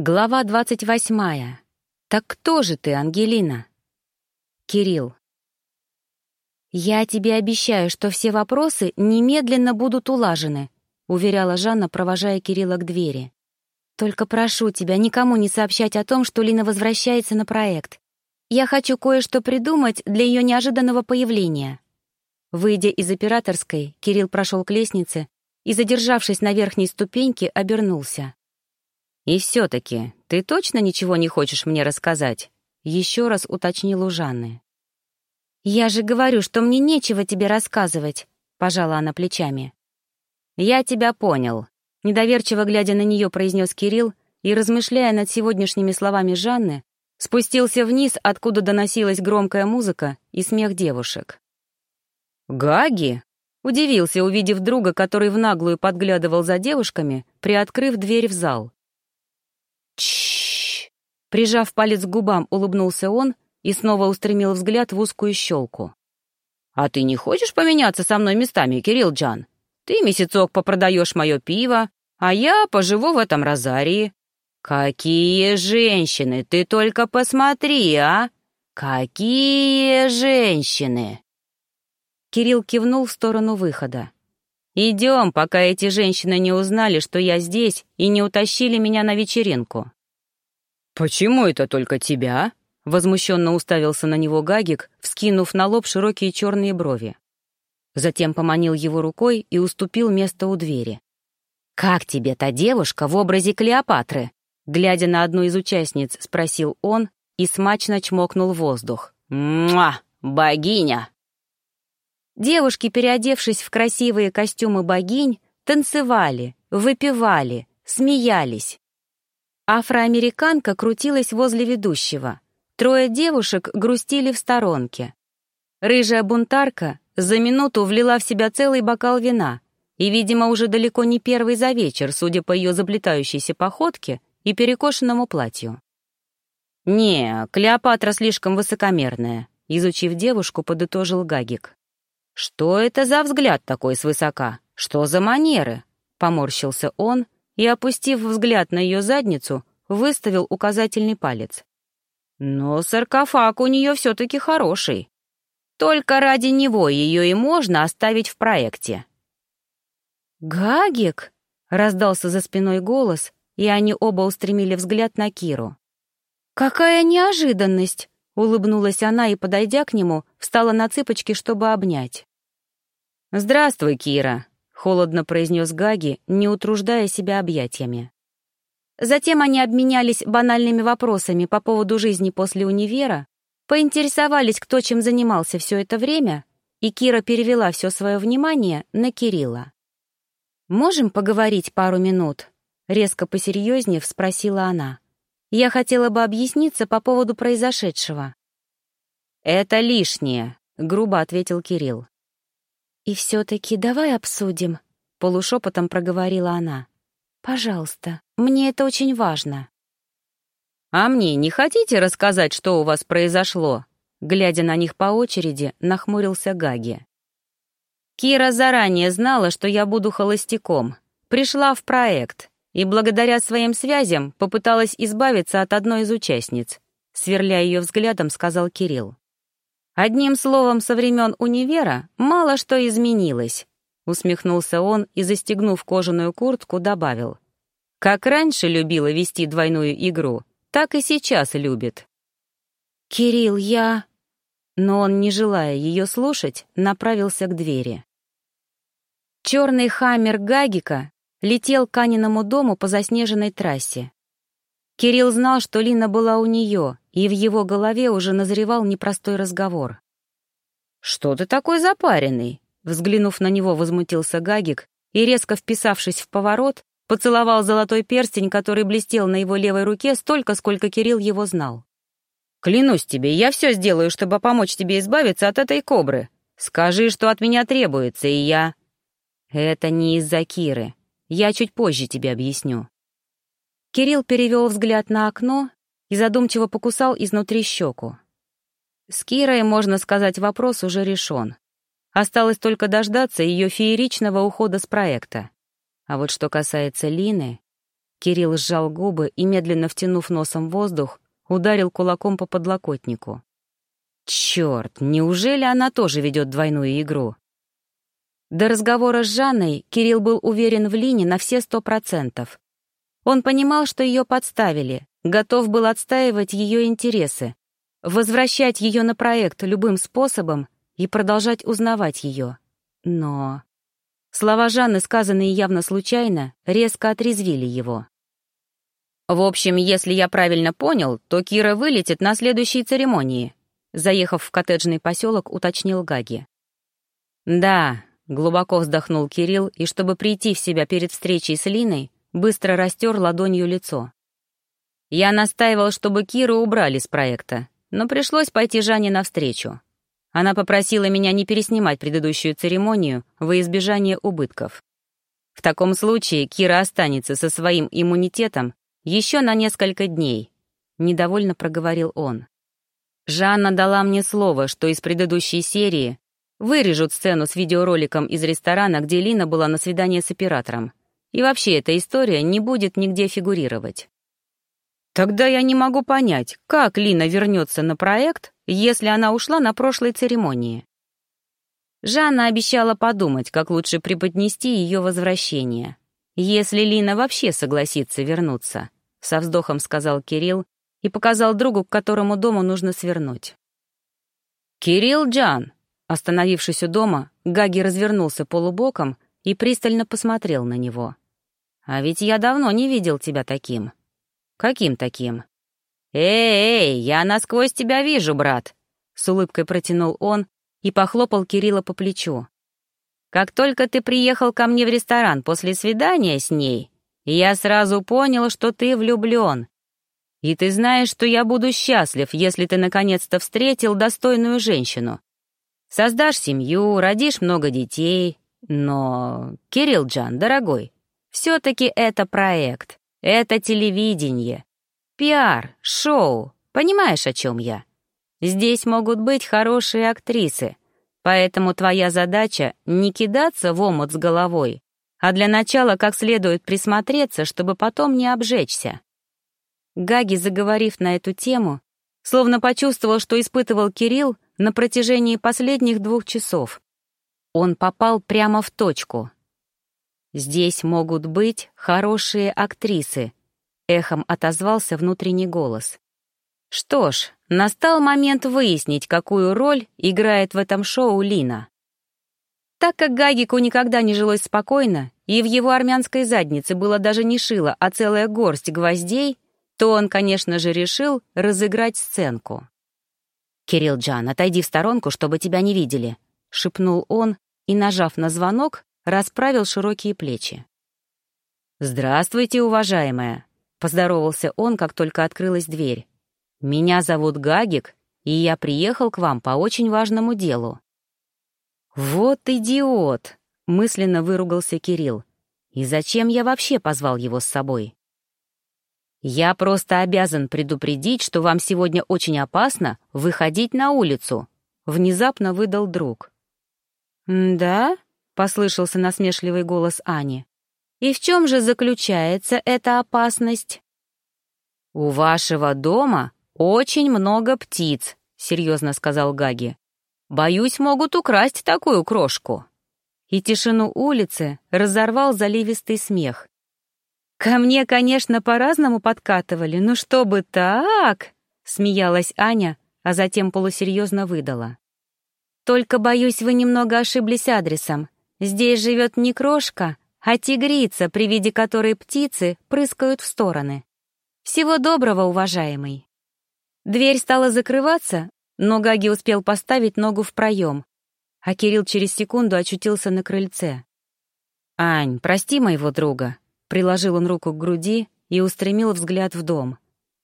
Глава двадцать восьмая. Так кто же ты, Ангелина? Кирилл. «Я тебе обещаю, что все вопросы немедленно будут улажены», уверяла Жанна, провожая Кирилла к двери. «Только прошу тебя никому не сообщать о том, что Лина возвращается на проект. Я хочу кое-что придумать для ее неожиданного появления». Выйдя из операторской, Кирилл прошел к лестнице и, задержавшись на верхней ступеньке, обернулся. «И все-таки, ты точно ничего не хочешь мне рассказать?» Еще раз уточнил у Жанны. «Я же говорю, что мне нечего тебе рассказывать», — пожала она плечами. «Я тебя понял», — недоверчиво глядя на нее произнес Кирилл и, размышляя над сегодняшними словами Жанны, спустился вниз, откуда доносилась громкая музыка и смех девушек. «Гаги?» — удивился, увидев друга, который в наглую подглядывал за девушками, приоткрыв дверь в зал. Чш! Прижав палец к губам, улыбнулся он и снова устремил взгляд в узкую щелку. «А ты не хочешь поменяться со мной местами, Кирилл Джан? Ты месяцок попродаешь мое пиво, а я поживу в этом розарии. Какие женщины, ты только посмотри, а! Какие женщины!» Кирилл кивнул в сторону выхода. «Идем, пока эти женщины не узнали, что я здесь, и не утащили меня на вечеринку». «Почему это только тебя?» — возмущенно уставился на него Гагик, вскинув на лоб широкие черные брови. Затем поманил его рукой и уступил место у двери. «Как тебе та девушка в образе Клеопатры?» Глядя на одну из участниц, спросил он и смачно чмокнул воздух. «Муа! Богиня!» Девушки, переодевшись в красивые костюмы богинь, танцевали, выпивали, смеялись. Афроамериканка крутилась возле ведущего. Трое девушек грустили в сторонке. Рыжая бунтарка за минуту влила в себя целый бокал вина и, видимо, уже далеко не первый за вечер, судя по ее заплетающейся походке и перекошенному платью. «Не, Клеопатра слишком высокомерная», — изучив девушку, подытожил Гагик. «Что это за взгляд такой свысока? Что за манеры?» Поморщился он и, опустив взгляд на ее задницу, выставил указательный палец. «Но саркофаг у нее все-таки хороший. Только ради него ее и можно оставить в проекте». «Гагик!» — раздался за спиной голос, и они оба устремили взгляд на Киру. «Какая неожиданность!» — улыбнулась она и, подойдя к нему, встала на цыпочки, чтобы обнять. «Здравствуй, Кира», — холодно произнес Гаги, не утруждая себя объятиями. Затем они обменялись банальными вопросами по поводу жизни после универа, поинтересовались, кто чем занимался все это время, и Кира перевела все свое внимание на Кирилла. «Можем поговорить пару минут?» — резко посерьезнее спросила она. «Я хотела бы объясниться по поводу произошедшего». «Это лишнее», — грубо ответил Кирилл. «И все-таки давай обсудим», — полушепотом проговорила она. «Пожалуйста, мне это очень важно». «А мне не хотите рассказать, что у вас произошло?» Глядя на них по очереди, нахмурился Гаги. Кира заранее знала, что я буду холостяком, пришла в проект и благодаря своим связям попыталась избавиться от одной из участниц. Сверля ее взглядом, сказал Кирилл. Одним словом, со времен универа мало что изменилось. Усмехнулся он и, застегнув кожаную куртку, добавил. Как раньше любила вести двойную игру, так и сейчас любит. «Кирилл, я...» Но он, не желая ее слушать, направился к двери. Черный хаммер Гагика летел к Аниному дому по заснеженной трассе. Кирилл знал, что Лина была у нее, и в его голове уже назревал непростой разговор. «Что ты такой запаренный?» Взглянув на него, возмутился Гагик и, резко вписавшись в поворот, поцеловал золотой перстень, который блестел на его левой руке столько, сколько Кирилл его знал. «Клянусь тебе, я все сделаю, чтобы помочь тебе избавиться от этой кобры. Скажи, что от меня требуется, и я...» «Это не из-за Киры. Я чуть позже тебе объясню». Кирилл перевел взгляд на окно и задумчиво покусал изнутри щеку. С Кирой, можно сказать, вопрос уже решен. Осталось только дождаться ее фееричного ухода с проекта. А вот что касается Лины... Кирилл сжал губы и, медленно втянув носом воздух, ударил кулаком по подлокотнику. Черт, неужели она тоже ведет двойную игру? До разговора с Жанной Кирилл был уверен в Лине на все сто процентов. Он понимал, что ее подставили, готов был отстаивать ее интересы, возвращать ее на проект любым способом и продолжать узнавать ее. Но... Слова Жанны, сказанные явно случайно, резко отрезвили его. «В общем, если я правильно понял, то Кира вылетит на следующей церемонии», заехав в коттеджный поселок, уточнил Гаги. «Да», — глубоко вздохнул Кирилл, и чтобы прийти в себя перед встречей с Линой, быстро растер ладонью лицо. «Я настаивал, чтобы Киру убрали с проекта, но пришлось пойти Жанне навстречу. Она попросила меня не переснимать предыдущую церемонию во избежание убытков. В таком случае Кира останется со своим иммунитетом еще на несколько дней», — недовольно проговорил он. «Жанна дала мне слово, что из предыдущей серии вырежут сцену с видеороликом из ресторана, где Лина была на свидании с оператором. И вообще эта история не будет нигде фигурировать. Тогда я не могу понять, как Лина вернется на проект, если она ушла на прошлой церемонии. Жанна обещала подумать, как лучше преподнести ее возвращение. Если Лина вообще согласится вернуться, со вздохом сказал Кирилл и показал другу, к которому дому нужно свернуть. «Кирилл Джан!» Остановившись у дома, Гаги развернулся полубоком и пристально посмотрел на него. «А ведь я давно не видел тебя таким». «Каким таким?» «Эй, эй, я насквозь тебя вижу, брат!» С улыбкой протянул он и похлопал Кирилла по плечу. «Как только ты приехал ко мне в ресторан после свидания с ней, я сразу понял, что ты влюблен. И ты знаешь, что я буду счастлив, если ты наконец-то встретил достойную женщину. Создашь семью, родишь много детей. Но, Кирилл Джан, дорогой, все-таки это проект, это телевидение, пиар, шоу, понимаешь, о чем я? Здесь могут быть хорошие актрисы, поэтому твоя задача — не кидаться в омут с головой, а для начала как следует присмотреться, чтобы потом не обжечься. Гаги, заговорив на эту тему, словно почувствовал, что испытывал Кирилл на протяжении последних двух часов. Он попал прямо в точку. «Здесь могут быть хорошие актрисы», — эхом отозвался внутренний голос. Что ж, настал момент выяснить, какую роль играет в этом шоу Лина. Так как Гагику никогда не жилось спокойно, и в его армянской заднице было даже не шило, а целая горсть гвоздей, то он, конечно же, решил разыграть сценку. «Кирилл Джан, отойди в сторонку, чтобы тебя не видели», — шепнул он и, нажав на звонок, расправил широкие плечи. «Здравствуйте, уважаемая», — поздоровался он, как только открылась дверь. «Меня зовут Гагик, и я приехал к вам по очень важному делу». «Вот идиот!» — мысленно выругался Кирилл. «И зачем я вообще позвал его с собой?» «Я просто обязан предупредить, что вам сегодня очень опасно выходить на улицу», — внезапно выдал друг. «Да?» послышался насмешливый голос Ани. «И в чем же заключается эта опасность?» «У вашего дома очень много птиц», — серьезно сказал Гаги. «Боюсь, могут украсть такую крошку». И тишину улицы разорвал заливистый смех. «Ко мне, конечно, по-разному подкатывали, но чтобы так...» — смеялась Аня, а затем полусерьезно выдала. «Только, боюсь, вы немного ошиблись адресом. Здесь живет не крошка, а тигрица, при виде которой птицы прыскают в стороны. Всего доброго, уважаемый. Дверь стала закрываться, но Гаги успел поставить ногу в проем, а Кирилл через секунду очутился на крыльце. «Ань, прости моего друга», — приложил он руку к груди и устремил взгляд в дом.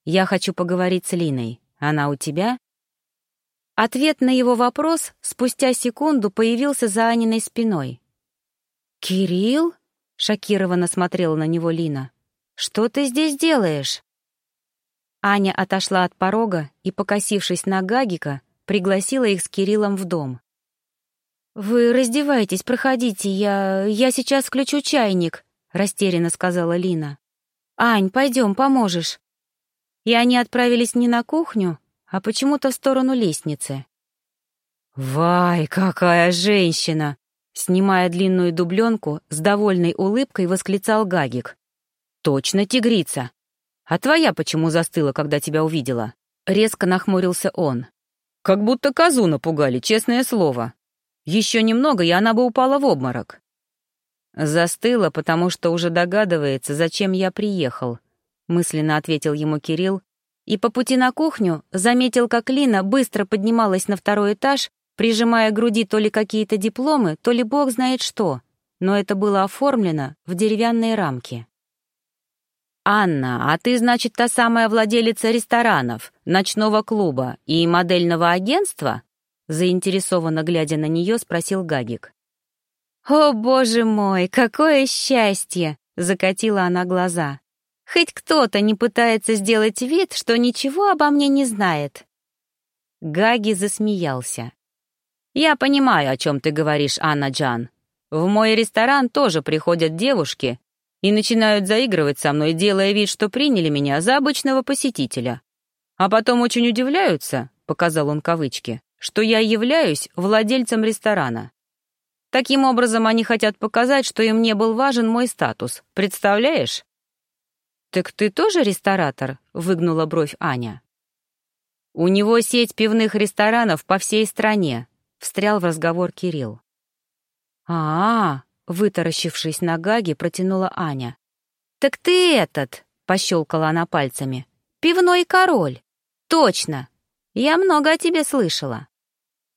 «Я хочу поговорить с Линой. Она у тебя?» Ответ на его вопрос спустя секунду появился за Аниной спиной. «Кирилл?» — шокированно смотрела на него Лина. «Что ты здесь делаешь?» Аня отошла от порога и, покосившись на Гагика, пригласила их с Кириллом в дом. «Вы раздевайтесь, проходите, я... я сейчас включу чайник», — растерянно сказала Лина. «Ань, пойдем, поможешь». И они отправились не на кухню, а почему-то в сторону лестницы. «Вай, какая женщина!» Снимая длинную дубленку, с довольной улыбкой восклицал Гагик. «Точно тигрица! А твоя почему застыла, когда тебя увидела?» Резко нахмурился он. «Как будто козу напугали, честное слово. Еще немного, и она бы упала в обморок». «Застыла, потому что уже догадывается, зачем я приехал», — мысленно ответил ему Кирилл, и по пути на кухню заметил, как Лина быстро поднималась на второй этаж, прижимая к груди то ли какие-то дипломы, то ли бог знает что, но это было оформлено в деревянные рамки. «Анна, а ты, значит, та самая владелица ресторанов, ночного клуба и модельного агентства?» Заинтересованно глядя на нее, спросил Гагик. «О, боже мой, какое счастье!» — закатила она глаза. «Хоть кто-то не пытается сделать вид, что ничего обо мне не знает». Гаги засмеялся. «Я понимаю, о чем ты говоришь, Анна Джан. В мой ресторан тоже приходят девушки, и начинают заигрывать со мной, делая вид, что приняли меня за обычного посетителя. А потом очень удивляются, — показал он кавычки, — что я являюсь владельцем ресторана. Таким образом, они хотят показать, что им не был важен мой статус. Представляешь? «Так ты тоже ресторатор?» — выгнула бровь Аня. «У него сеть пивных ресторанов по всей стране», — встрял в разговор Кирилл. «А, -а Вытаращившись на Гаге, протянула Аня. «Так ты этот!» — пощелкала она пальцами. «Пивной король! Точно! Я много о тебе слышала.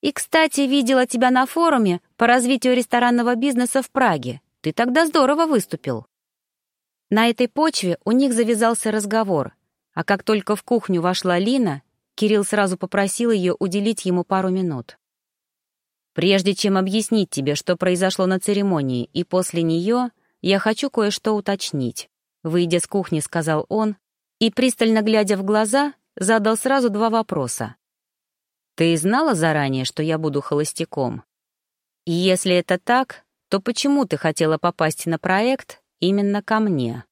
И, кстати, видела тебя на форуме по развитию ресторанного бизнеса в Праге. Ты тогда здорово выступил». На этой почве у них завязался разговор, а как только в кухню вошла Лина, Кирилл сразу попросил ее уделить ему пару минут. Прежде чем объяснить тебе, что произошло на церемонии, и после нее, я хочу кое-что уточнить. Выйдя с кухни, сказал он, и, пристально глядя в глаза, задал сразу два вопроса. «Ты знала заранее, что я буду холостяком? И если это так, то почему ты хотела попасть на проект именно ко мне?»